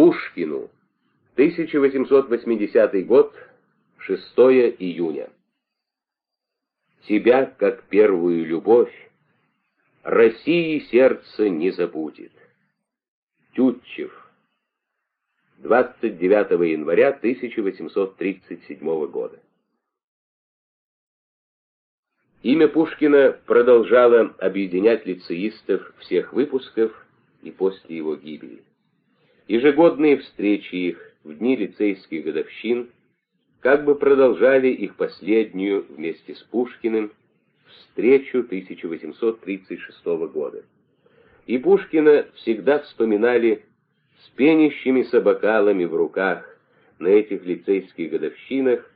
Пушкину. 1880 год, 6 июня. Тебя, как первую любовь, России сердце не забудет. Тютчев. 29 января 1837 года. Имя Пушкина продолжало объединять лицеистов всех выпусков и после его гибели. Ежегодные встречи их в дни лицейских годовщин как бы продолжали их последнюю вместе с Пушкиным встречу 1836 года. И Пушкина всегда вспоминали с пенящимися бокалами в руках на этих лицейских годовщинах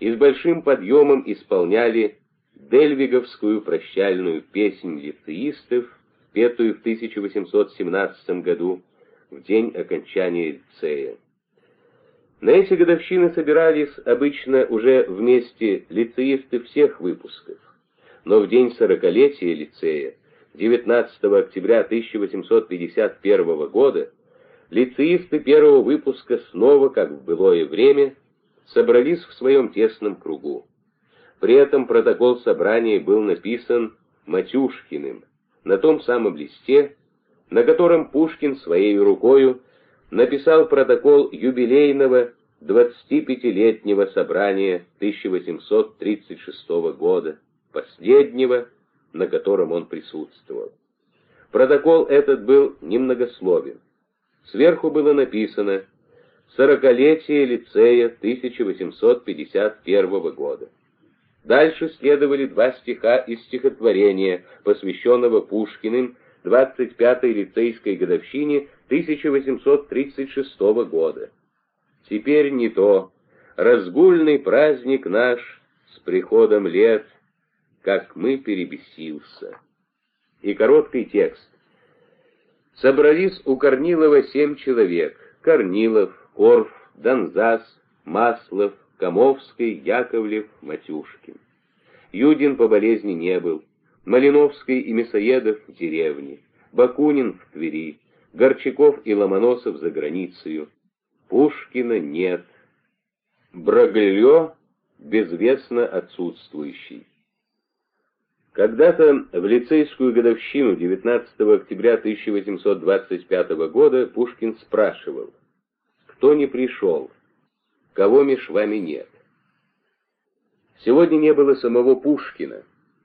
и с большим подъемом исполняли дельвиговскую прощальную песнь лицеистов, петую в 1817 году, в день окончания лицея. На эти годовщины собирались обычно уже вместе лицеисты всех выпусков, но в день сорокалетия лицея, 19 октября 1851 года, лицеисты первого выпуска снова, как в былое время, собрались в своем тесном кругу. При этом протокол собрания был написан Матюшкиным на том самом листе, на котором Пушкин своей рукою написал протокол юбилейного 25-летнего собрания 1836 года, последнего, на котором он присутствовал. Протокол этот был немногословен. Сверху было написано «Сорокалетие лицея 1851 года». Дальше следовали два стиха из стихотворения, посвященного Пушкиным 25-й лицейской годовщине 1836 года. Теперь не то, разгульный праздник наш с приходом лет, как мы перебесился. И короткий текст. Собрались у Корнилова семь человек. Корнилов, Корф, Донзас, Маслов, Комовский, Яковлев, Матюшкин. Юдин по болезни не был. Малиновский и Мясоедов в деревне. Бакунин в Твери. Горчаков и Ломоносов за границей. Пушкина нет. Браглё безвестно отсутствующий. Когда-то в лицейскую годовщину 19 октября 1825 года Пушкин спрашивал, кто не пришел, кого меж вами нет. Сегодня не было самого Пушкина,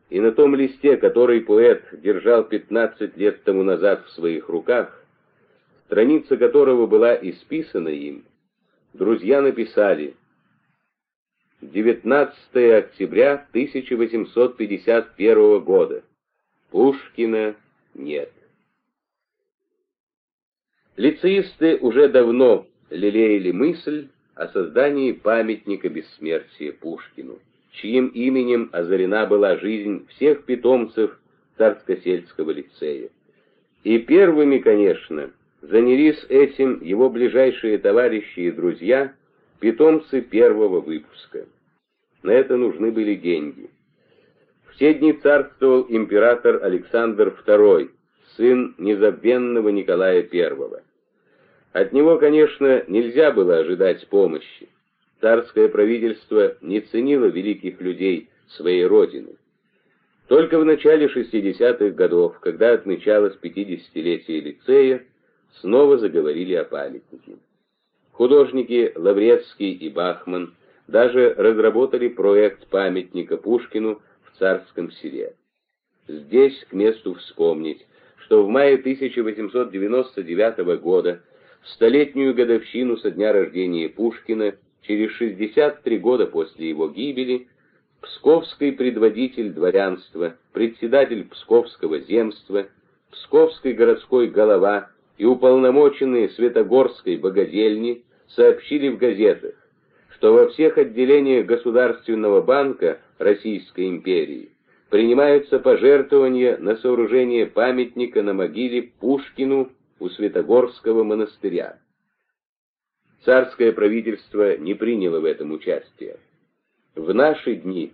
и на том листе, который поэт держал 15 лет тому назад в своих руках, страница которого была исписана им, друзья написали 19 октября 1851 года. Пушкина нет. Лицеисты уже давно лелеяли мысль о создании памятника бессмертия Пушкину, чьим именем озарена была жизнь всех питомцев Царско-сельского лицея. И первыми, конечно, занялись этим его ближайшие товарищи и друзья, питомцы первого выпуска. На это нужны были деньги. В те дни царствовал император Александр II, сын незабвенного Николая I. От него, конечно, нельзя было ожидать помощи. Царское правительство не ценило великих людей своей родины. Только в начале 60-х годов, когда отмечалось 50-летие лицея, снова заговорили о памятнике. Художники Лаврецкий и Бахман даже разработали проект памятника Пушкину в Царском селе. Здесь к месту вспомнить, что в мае 1899 года в столетнюю годовщину со дня рождения Пушкина, через 63 года после его гибели, псковский предводитель дворянства, председатель Псковского земства, Псковский городской голова и уполномоченные Светогорской богадельни сообщили в газетах, что во всех отделениях Государственного банка Российской империи принимаются пожертвования на сооружение памятника на могиле Пушкину у Святогорского монастыря. Царское правительство не приняло в этом участие. В наши дни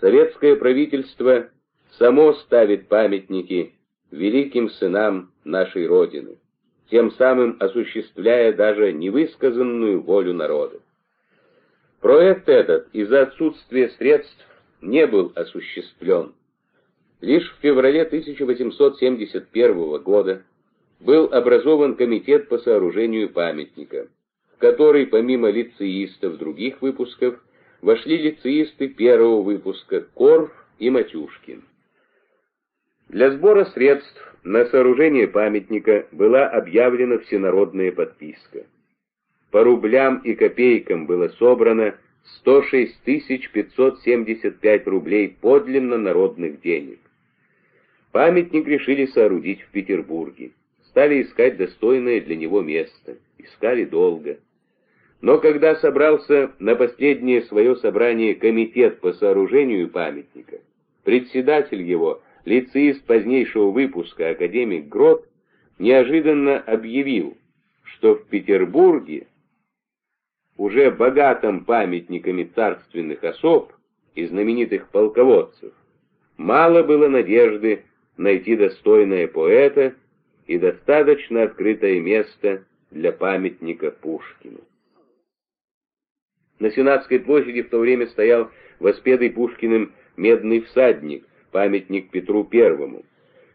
советское правительство само ставит памятники великим сынам нашей Родины. тем самым осуществляя даже невысказанную волю народа. Проект этот из-за отсутствия средств не был осуществлен. Лишь в феврале 1871 года был образован комитет по сооружению памятника, который помимо лицеистов других выпусков вошли лицеисты первого выпуска Корф и Матюшкин. Для сбора средств на сооружение памятника была объявлена всенародная подписка. По рублям и копейкам было собрано 106 575 рублей подлинно народных денег. Памятник решили соорудить в Петербурге. Стали искать достойное для него место. Искали долго. Но когда собрался на последнее свое собрание комитет по сооружению памятника, председатель его, лицеист позднейшего выпуска, академик Грот, неожиданно объявил, что в Петербурге уже богатым памятниками царственных особ и знаменитых полководцев, мало было надежды найти достойное поэта и достаточно открытое место для памятника Пушкину. На Сенатской площади в то время стоял воспетый Пушкиным медный всадник, памятник Петру Первому.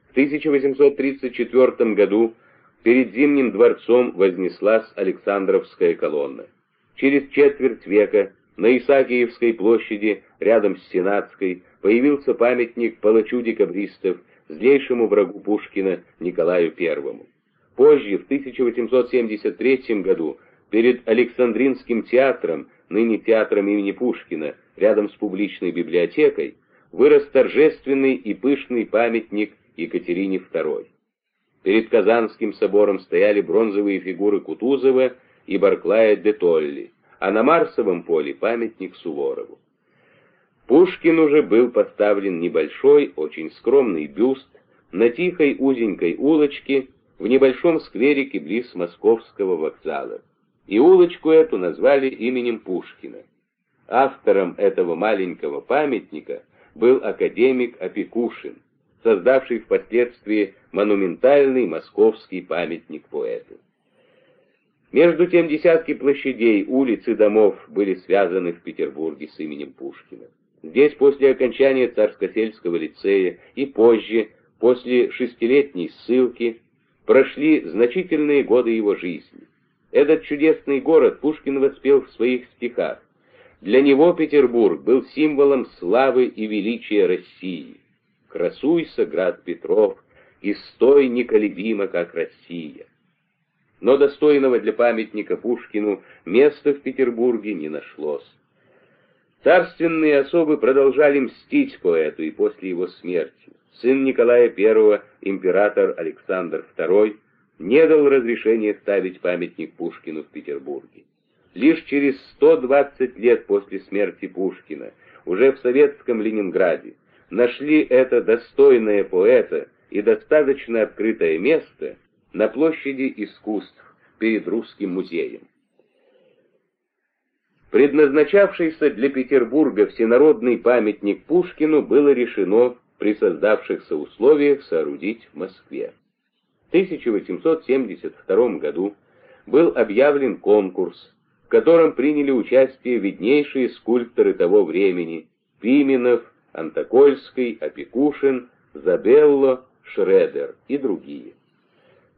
В 1834 году перед Зимним дворцом вознеслась Александровская колонна. Через четверть века на Исаакиевской площади, рядом с Сенатской, появился памятник палачу декабристов, злейшему врагу Пушкина Николаю I. Позже, в 1873 году, перед Александринским театром, ныне театром имени Пушкина, рядом с публичной библиотекой, вырос торжественный и пышный памятник Екатерине II. Перед Казанским собором стояли бронзовые фигуры Кутузова и Барклая де Толли, а на Марсовом поле памятник Суворову. Пушкин уже был поставлен небольшой, очень скромный бюст на тихой узенькой улочке в небольшом скверике близ Московского вокзала. И улочку эту назвали именем Пушкина. Автором этого маленького памятника был академик Опекушин, создавший впоследствии монументальный московский памятник поэту. Между тем десятки площадей, улиц и домов были связаны в Петербурге с именем Пушкина. Здесь после окончания Царско-сельского лицея и позже, после шестилетней ссылки, прошли значительные годы его жизни. Этот чудесный город Пушкин воспел в своих стихах. Для него Петербург был символом славы и величия России. «Красуйся, град Петров, и стой неколебимо, как Россия» но достойного для памятника Пушкину места в Петербурге не нашлось. Царственные особы продолжали мстить поэту и после его смерти. Сын Николая I, император Александр II, не дал разрешения ставить памятник Пушкину в Петербурге. Лишь через 120 лет после смерти Пушкина, уже в советском Ленинграде, нашли это достойное поэта и достаточно открытое место – на площади искусств перед Русским музеем. Предназначавшийся для Петербурга всенародный памятник Пушкину было решено при создавшихся условиях соорудить в Москве. В 1872 году был объявлен конкурс, в котором приняли участие виднейшие скульпторы того времени Пименов, Антокольский, Опекушин, Забелло, Шредер и другие.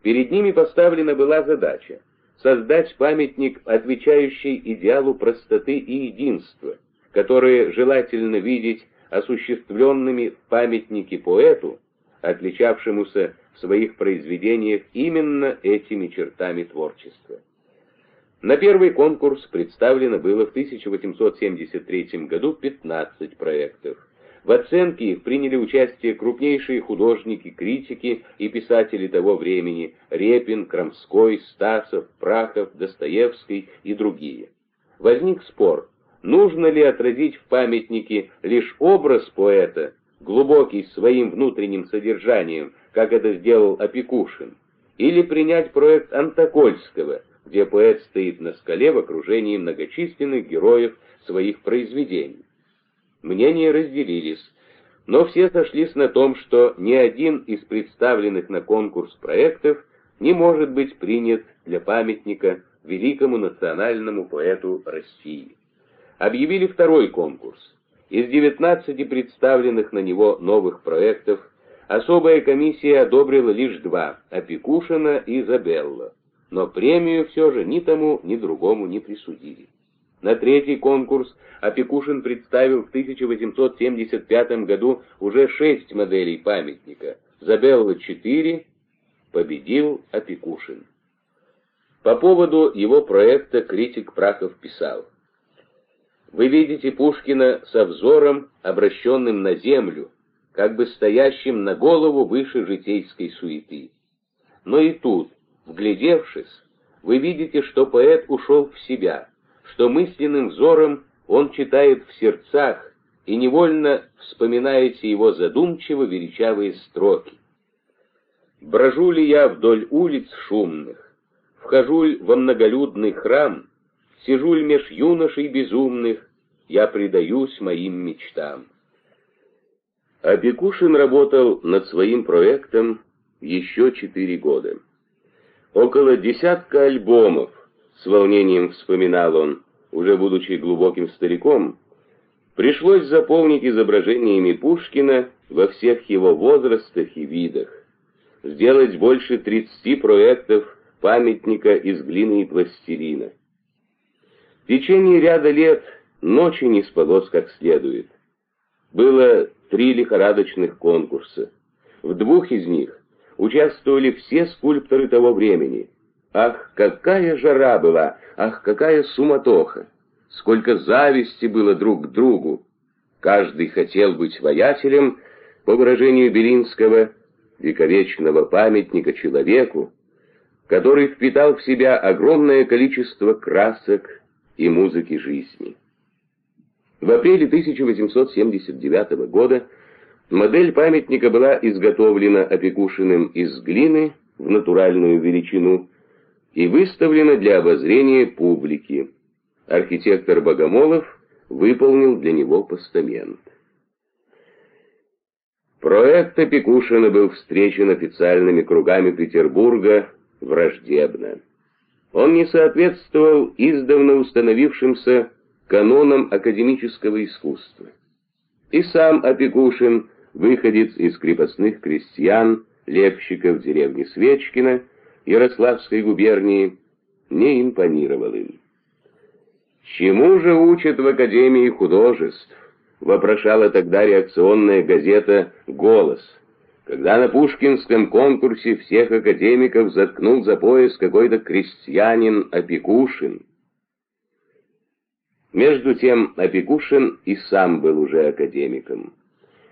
Перед ними поставлена была задача создать памятник, отвечающий идеалу простоты и единства, которые желательно видеть осуществленными в памятнике поэту, отличавшемуся своих произведениях именно этими чертами творчества. На первый конкурс представлено было в 1873 году 15 проектов. В оценке их приняли участие крупнейшие художники, критики и писатели того времени Репин, Крамской, Стасов, Прахов, Достоевский и другие. Возник спор, нужно ли отразить в памятнике лишь образ поэта, глубокий своим внутренним содержанием, как это сделал Опекушин, или принять проект Антокольского, где поэт стоит на скале в окружении многочисленных героев своих произведений. Мнения разделились, но все сошлись на том, что ни один из представленных на конкурс проектов не может быть принят для памятника великому национальному поэту России. Объявили второй конкурс. Из 19 представленных на него новых проектов особая комиссия одобрила лишь два – Опекушина и Изабелла, но премию все же ни тому, ни другому не присудили. На третий конкурс Опекушин представил в 1875 году уже шесть моделей памятника, Забелла – четыре, победил Опекушин. По поводу его проекта критик Прахов писал – вы видите Пушкина со взором, обращенным на землю, как бы стоящим на голову выше житейской суеты. Но и тут, вглядевшись, вы видите, что поэт ушел в себя, что мысленным взором он читает в сердцах и невольно вспоминаете его задумчиво величавые строки. «Брожу ли я вдоль улиц шумных, вхожу во многолюдный храм, Сижу ль меж юношей безумных, я предаюсь моим мечтам. Абекушин работал над своим проектом еще четыре года. Около десятка альбомов, с волнением вспоминал он, уже будучи глубоким стариком, пришлось заполнить изображениями Пушкина во всех его возрастах и видах, сделать больше 30 проектов памятника из глины и пластилина. В течение ряда лет ночи не спалось как следует. Было три лихорадочных конкурса. В двух из них участвовали все скульпторы того времени. Ах, какая жара была! Ах, какая суматоха! Сколько зависти было друг к другу! Каждый хотел быть воятелем, по выражению Белинского, вековечного памятника человеку, который впитал в себя огромное количество красок, и музыки жизни. В апреле 1879 года модель памятника была изготовлена Опекушиным из глины в натуральную величину и выставлена для обозрения публики. Архитектор Богомолов выполнил для него постамент. Проект Опекушина был встречен официальными кругами Петербурга враждебно. Он не соответствовал издавна установившимся канонам академического искусства. И сам Опекушин, выходец из крепостных крестьян, лепщиков деревни Свечкина, Ярославской губернии, не импонировал им. «Чему же учат в Академии художеств?» — вопрошала тогда реакционная газета «Голос», когда на Пушкинском конкурсе всех академиков заткнул за пояс какой-то крестьянин Опекушин. Между тем Опекушин и сам был уже академиком.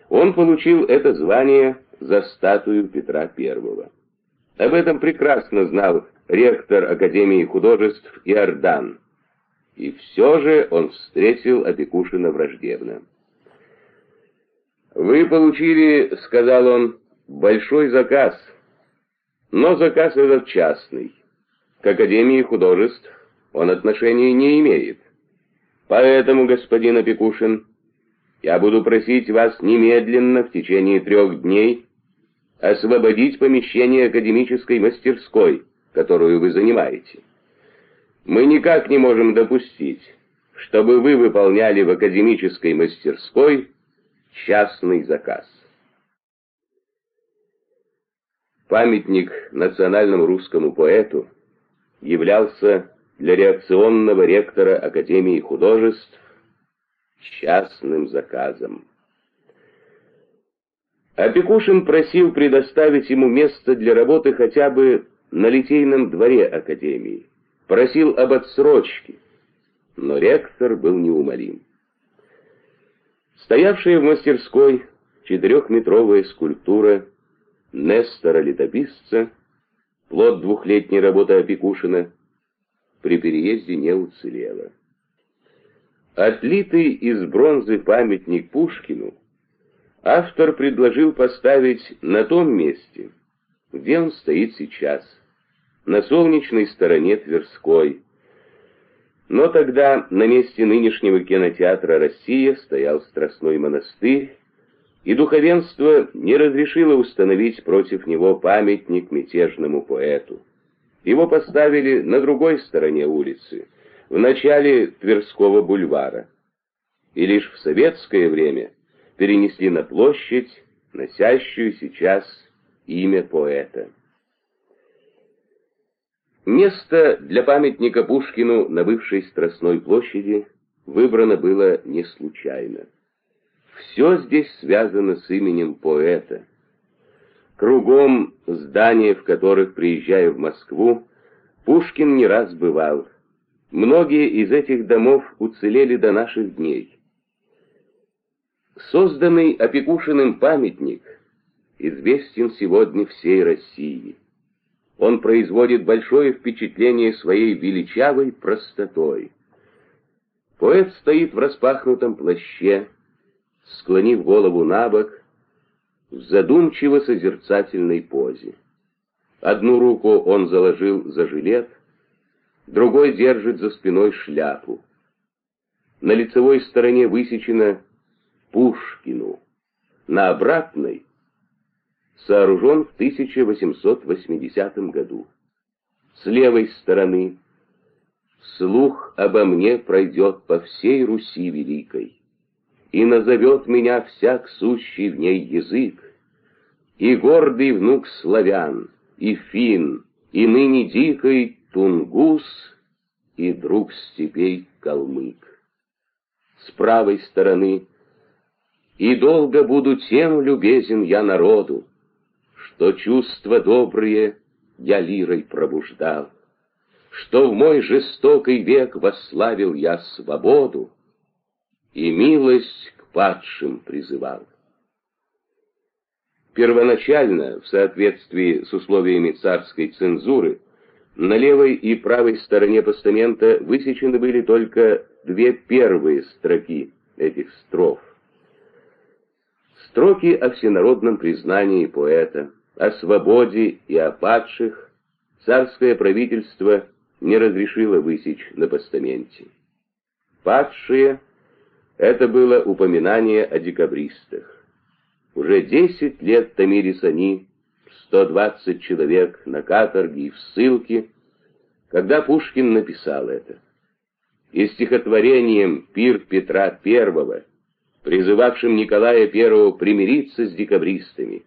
Он получил это звание за статую Петра I. Об этом прекрасно знал ректор Академии художеств Иордан. И все же он встретил Опекушина враждебно. «Вы получили, — сказал он, большой заказ. Но заказ этот частный. К Академии художеств он отношения не имеет. Поэтому, господин Опекушин, я буду просить вас немедленно в течение трех дней освободить помещение академической мастерской, которую вы занимаете. Мы никак не можем допустить, чтобы вы выполняли в академической мастерской частный заказ. Памятник национальному русскому поэту являлся для реакционного ректора Академии художеств частным заказом. Опекушин просил предоставить ему место для работы хотя бы на литейном дворе Академии, просил об отсрочке, но ректор был неумолим. Стоявшая в мастерской четырехметровая скульптура Нестора-летописца, плод двухлетней работы Опекушина, при переезде не уцелела. Отлитый из бронзы памятник Пушкину автор предложил поставить на том месте, где он стоит сейчас, на солнечной стороне Тверской. Но тогда на месте нынешнего кинотеатра «Россия» стоял Страстной монастырь, и духовенство не разрешило установить против него памятник мятежному поэту. Его поставили на другой стороне улицы, в начале Тверского бульвара, и лишь в советское время перенесли на площадь, носящую сейчас имя поэта. Место для памятника Пушкину на бывшей Страстной площади выбрано было не случайно. Все здесь связано с именем поэта. Кругом здания, в которых, приезжая в Москву, Пушкин не раз бывал. Многие из этих домов уцелели до наших дней. Созданный Опекушиным памятник известен сегодня всей России. Он производит большое впечатление своей величавой простотой. Поэт стоит в распахнутом плаще, склонив голову на бок, в задумчиво-созерцательной позе. Одну руку он заложил за жилет, другой держит за спиной шляпу. На лицевой стороне высечено «Пушкину», на обратной сооружен в 1880 году. С левой стороны слух обо мне пройдет по всей Руси великой, и назовет меня всяк сущий в ней язык, и гордый внук славян, и фин, и ныне дикой тунгус, и друг степей калмык. С правой стороны и долго буду тем любезен я народу, что чувства добрые я лирой пробуждал, что в мой жестокий век восславил я свободу и милость к падшим призывал. Первоначально, в соответствии с условиями царской цензуры, на левой и правой стороне постамента высечены были только две первые строки этих строф. Строки о всенародном признании поэта, о свободе и о падших царское правительство не разрешило высечь на постаменте. Падшие — это было упоминание о декабристах. Уже десять лет томились они, сто двадцать человек на каторге и в ссылке, когда Пушкин написал это. И стихотворением «Пир Петра I», призывавшим Николая I примириться с декабристами,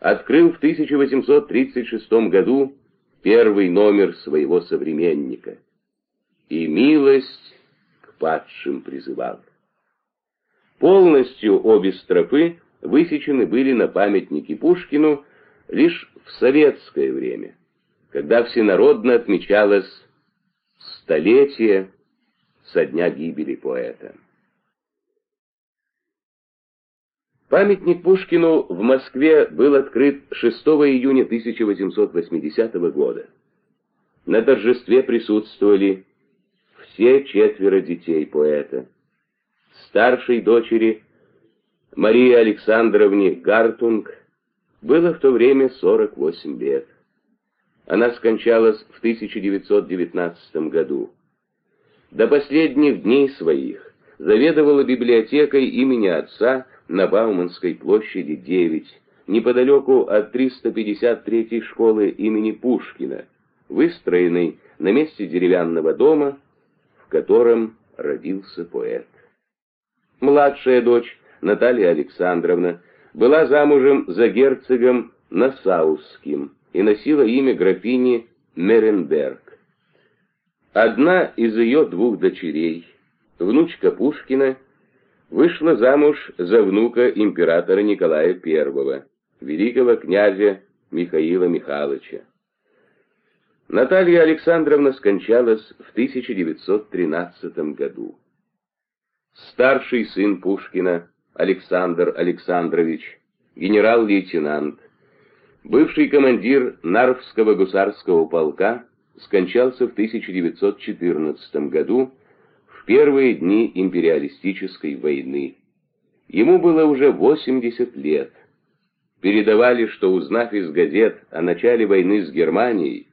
открыл в 1836 году первый номер своего современника и милость к падшим призывал. Полностью обе строфы высечены были на памятнике Пушкину лишь в советское время, когда всенародно отмечалось столетие со дня гибели поэта. Памятник Пушкину в Москве был открыт 6 июня 1880 года. На торжестве присутствовали все четверо детей поэта. Старшей дочери Марии Александровне Гартунг было в то время 48 лет. Она скончалась в 1919 году. До последних дней своих заведовала библиотекой имени отца на Бауманской площади 9, неподалеку от 353-й школы имени Пушкина, выстроенной на месте деревянного дома, в котором родился поэт. Младшая дочь Наталья Александровна была замужем за герцогом Насаусским и носила имя графини Меренберг. Одна из ее двух дочерей, внучка Пушкина, вышла замуж за внука императора Николая I, великого князя Михаила Михайловича. Наталья Александровна скончалась в 1913 году. Старший сын Пушкина, Александр Александрович, генерал-лейтенант, бывший командир Нарвского гусарского полка, скончался в 1914 году первые дни империалистической войны. Ему было уже 80 лет. Передавали, что, узнав из газет о начале войны с Германией,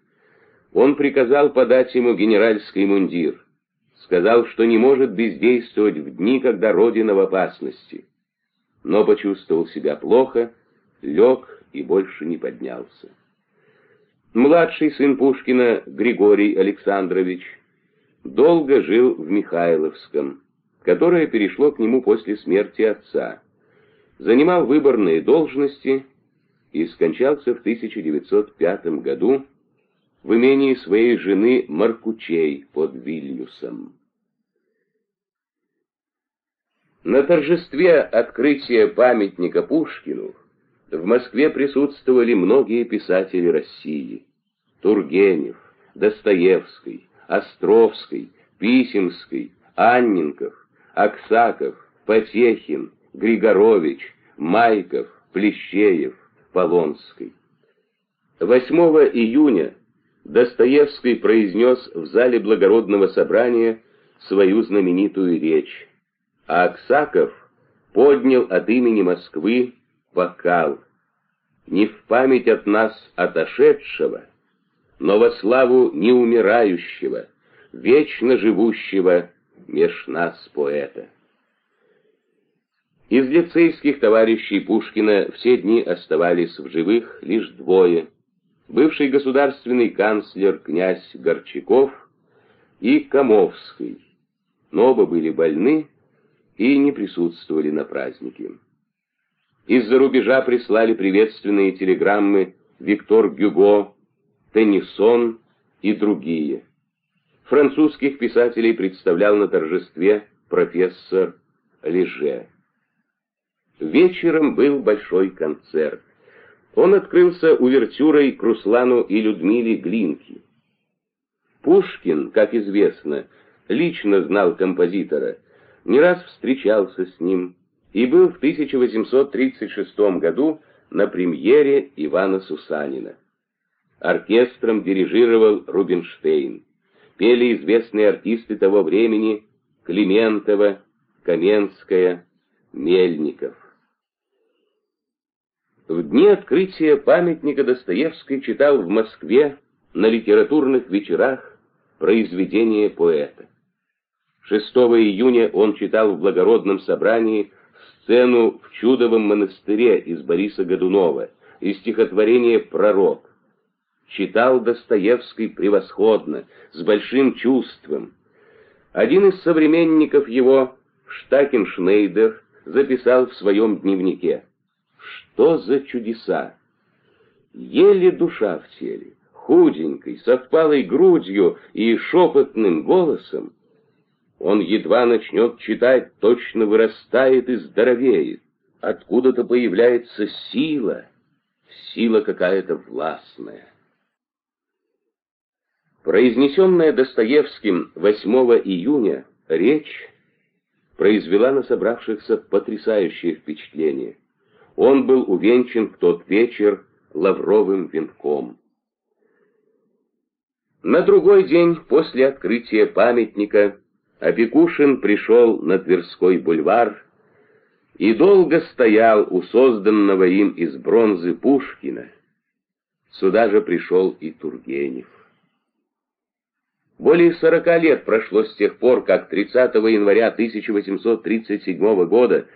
он приказал подать ему генеральский мундир. Сказал, что не может бездействовать в дни, когда Родина в опасности. но почувствовал себя плохо, лег и больше не поднялся. Младший сын Пушкина, Григорий Александрович, долго жил в Михайловском, которое перешло к нему после смерти отца. Занимал выборные должности и скончался в 1905 году в имении своей жены Маркучей под Вильнюсом. На торжестве открытия памятника Пушкину в Москве присутствовали многие писатели России. Тургенев, Достоевский, Островский, Писемский, Анненков, Аксаков, Потехин, Григорович, Майков, Плещеев, Полонский. 8 июня Достоевский произнес в зале благородного собрания свою знаменитую речь, а Аксаков поднял от имени Москвы бокал, не в память от нас отошедшего, но во славу неумирающего, вечно живущего меж нас поэта. Из лицейских товарищей Пушкина все дни оставались в живых лишь двое. Бывший государственный канцлер князь Горчаков и Комовский, но оба были больны и не присутствовали на празднике. Из-за рубежа прислали приветственные телеграммы Виктор Гюго, Теннисон и другие. Французских писателей представлял на торжестве профессор Леже. Вечером был большой концерт. Он открылся увертюрой к Руслану и Людмиле Глинки. Пушкин, как известно, лично знал композитора, не раз встречался с ним и был в 1836 году на премьере Ивана Сусанина. Оркестром дирижировал Рубинштейн. Пели известные артисты того времени Климентова, Каменская, Мельников. В дни открытия памятника Достоевский читал в Москве на литературных вечерах произведения поэта. 6 июня он читал в благородном собрании сцену в Чудовом монастыре из Бориса Годунова и стихотворение «Пророк». Читал Достоевский превосходно, с большим чувством. Один из современников его, Штакеншнейдер, записал в своем дневнике – что за чудеса? Еле душа в теле, худенькой, со впалой грудью и шепотным голосом. Он едва начнет читать, точно вырастает и здоровеет. Откуда-то появляется сила, сила какая-то властная. Произнесенная Достоевским 8 июня речь произвела на собравшихся потрясающее впечатление он был увенчан в тот вечер лавровым венком. На другой день после открытия памятника Опекушин пришел на Тверской бульвар и долго стоял у созданного им из бронзы Пушкина. Сюда же пришел и Тургенев. Более сорока лет прошло с тех пор, как 30 января 1837 года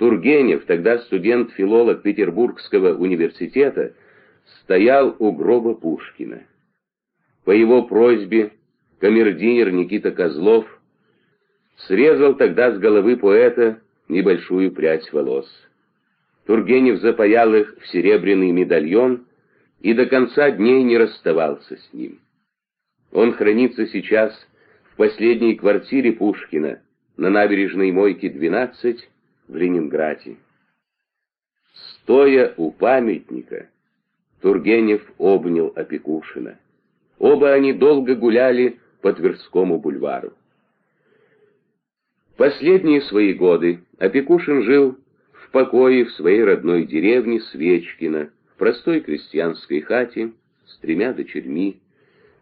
Тургенев, тогда студент-филолог Петербургского университета, стоял у гроба Пушкина. По его просьбе камердинер Никита Козлов срезал тогда с головы поэта небольшую прядь волос. Тургенев запаял их в серебряный медальон и до конца дней не расставался с ним. Он хранится сейчас в последней квартире Пушкина на набережной Мойке 12 в Ленинграде. Стоя у памятника, Тургенев обнял Опекушина. Оба они долго гуляли по Тверскому бульвару. Последние свои годы Опекушин жил в покое в своей родной деревне Свечкино, в простой крестьянской хате с тремя дочерьми,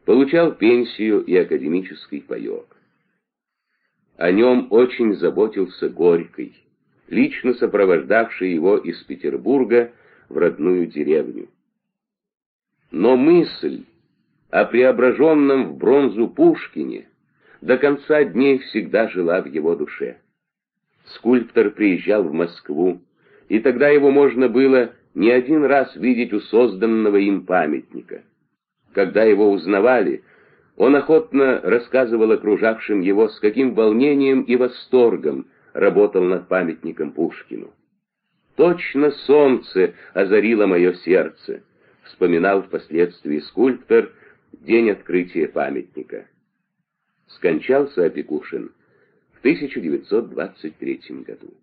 получал пенсию и академический паек. О нем очень заботился Горький лично сопровождавший его из Петербурга в родную деревню. Но мысль о преображенном в бронзу Пушкине до конца дней всегда жила в его душе. Скульптор приезжал в Москву, и тогда его можно было не один раз видеть у созданного им памятника. Когда его узнавали, он охотно рассказывал окружавшим его, с каким волнением и восторгом работал над памятником Пушкину. «Точно солнце озарило мое сердце», — вспоминал впоследствии скульптор день открытия памятника. Скончался Опекушин в 1923 году.